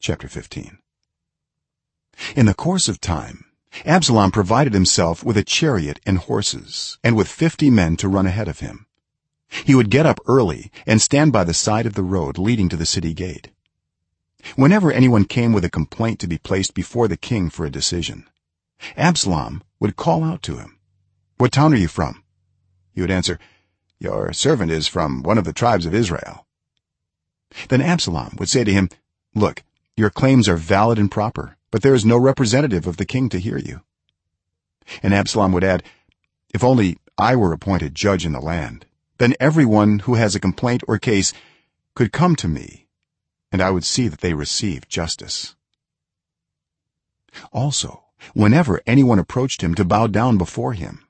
chapter 15 in the course of time absalom provided himself with a chariot and horses and with 50 men to run ahead of him. He would get up early and stand by the side of the road leading to the city gate. Whenever anyone came with a complaint to be placed before the king for a decision absalom would call out to him what town are you from? He would answer your servant is from one of the tribes of israel. Then absalom would say to him look your claims are valid and proper but there is no representative of the king to hear you. And absalom would add if only i were appointed judge in the land then everyone who has a complaint or case could come to me and i would see that they receive justice. Also whenever anyone approached him to bow down before him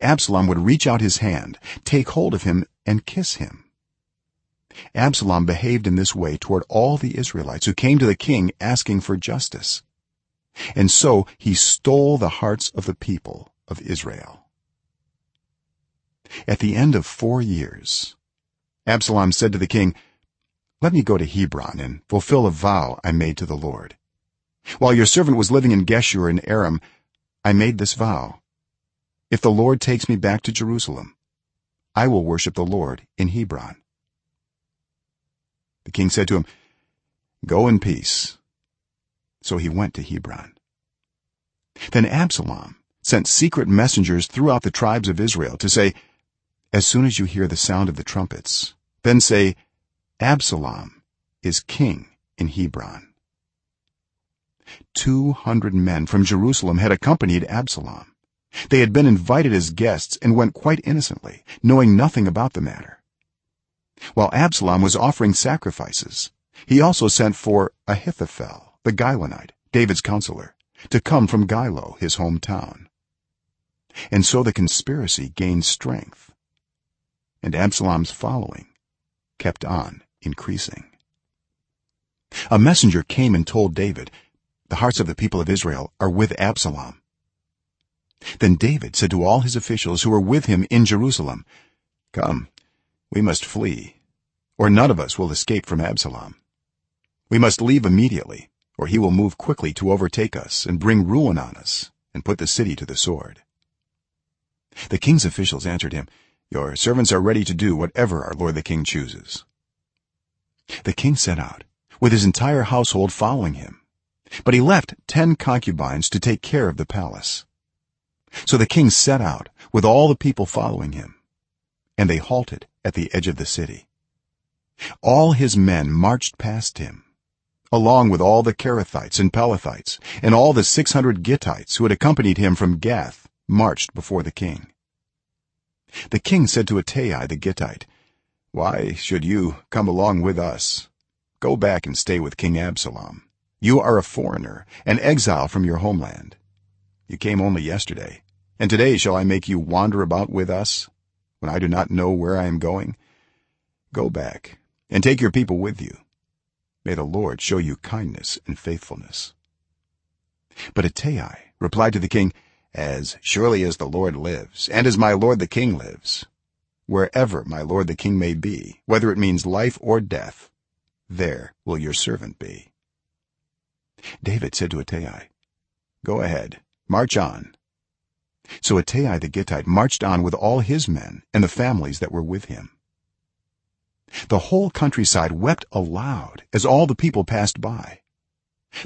absalom would reach out his hand take hold of him and kiss him absalom behaved in this way toward all the israelites who came to the king asking for justice. And so he stole the hearts of the people of israel. At the end of 4 years absalom said to the king let me go to hebron and fulfill a vow i made to the lord. While your servant was living in geshur in aram i made this vow. If the lord takes me back to jerusalem i will worship the lord in hebron the king said to him go in peace. So he went to hebron. Then absalom sent secret messengers throughout the tribes of israel to say as soon as you hear the sound of the trumpets then say absalom is king in hebron. 200 men from jerusalem had accompanied absalom. They had been invited as guests and went quite innocently knowing nothing about the matter while absalom was offering sacrifices. He also sent for ahithophel the gilonite david's counselor to come from gilo his hometown. And so the conspiracy gained strength. And absalom's following kept on increasing. A messenger came and told david the hearts of the people of israel are with absalom. Then david said to all his officials who were with him in jerusalem come we must flee or none of us will escape from absalom. We must leave immediately or he will move quickly to overtake us and bring ruin on us and put the city to the sword. The king's officials answered him your servants are ready to do whatever our lord the king chooses. The king set out with his entire household following him but he left 10 concubines to take care of the palace. So the king set out with all the people following him and they halted at the edge of the city all his men marched past him along with all the kerethites and pelethites and all the 600 gittites who had accompanied him from gath marched before the king. The king said to ittai the gittite why should you come along with us? Go back and stay with king absalom. You are a foreigner an exile from your homeland. You came only yesterday and today shall i make you wander about with us? When i do not know where i am going go back and take your people with you. May the lord show you kindness and faithfulness. But ittai replied to the king as surely as the lord lives and as my lord the king lives wherever my lord the king may be whether it means life or death there will your servant be. David said to ittai go ahead march on. So ittai the gittite marched on with all his men and the families that were with him the whole countryside wept aloud as all the people passed by.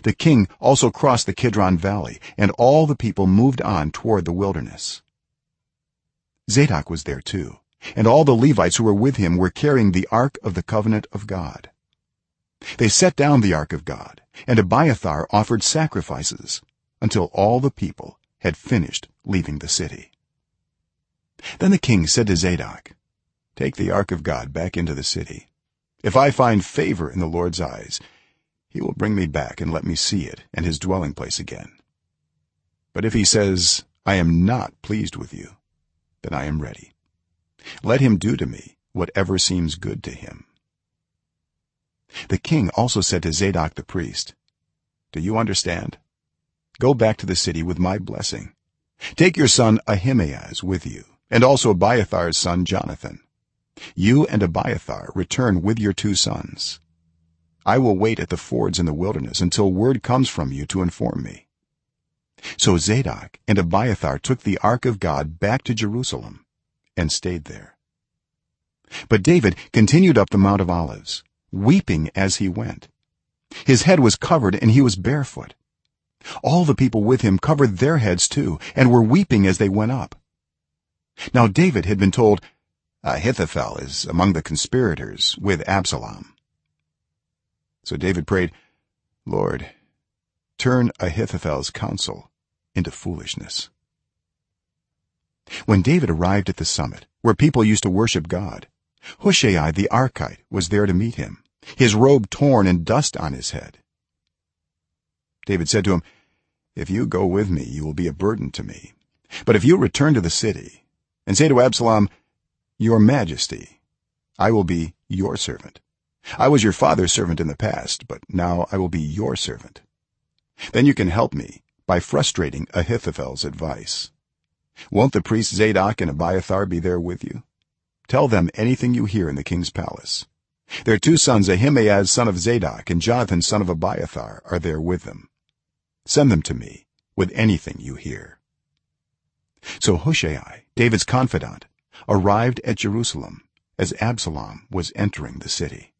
The king also crossed the kidron valley and all the people moved on toward the wilderness. Zadok was there too and all the levites who were with him were carrying the ark of the covenant of god. They set down the ark of god and abiathar offered sacrifices until all the people had finished leaving the city. Then the king said to zadok take the ark of god back into the city. If i find favor in the lord's eyes he will bring me back and let me see it and his dwelling place again. But if he says i am not pleased with you then i am ready. Let him do to me whatever seems good to him. The king also said to zadok the priest do you understand? Go back to the city with my blessing. Take your son ahimaaz with you and also abiathar's son jonathan you and abiathar return with your two sons. I will wait at the fords in the wilderness until word comes from you to inform me. So zadok and abiathar took the ark of god back to jerusalem and stayed there. But david continued up the mount of olives weeping as he went. His head was covered and he was barefoot. All the people with him covered their heads too and were weeping as they went up. Now david had been told Uh, ahithophel is among the conspirators with absalom. So david prayed lord turn ahithophel's counsel into foolishness. When david arrived at the summit where people used to worship god hushai the archite was there to meet him his robe torn and dust on his head. David said to him if you go with me you will be a burden to me. But if you return to the city and say to absalom your majesty i will be your servant. I was your father's servant in the past but now i will be your servant. Then you can help me by frustrating ahithophel's advice. Won't the priests zadok and abiathar be there with you? Tell them anything you hear in the king's palace. Their two sons ahimaaz son of zadok and jonathan son of abiathar are there with them. Send them to me with anything you hear. So hushai david's confidant arrived at jerusalem as absalom was entering the city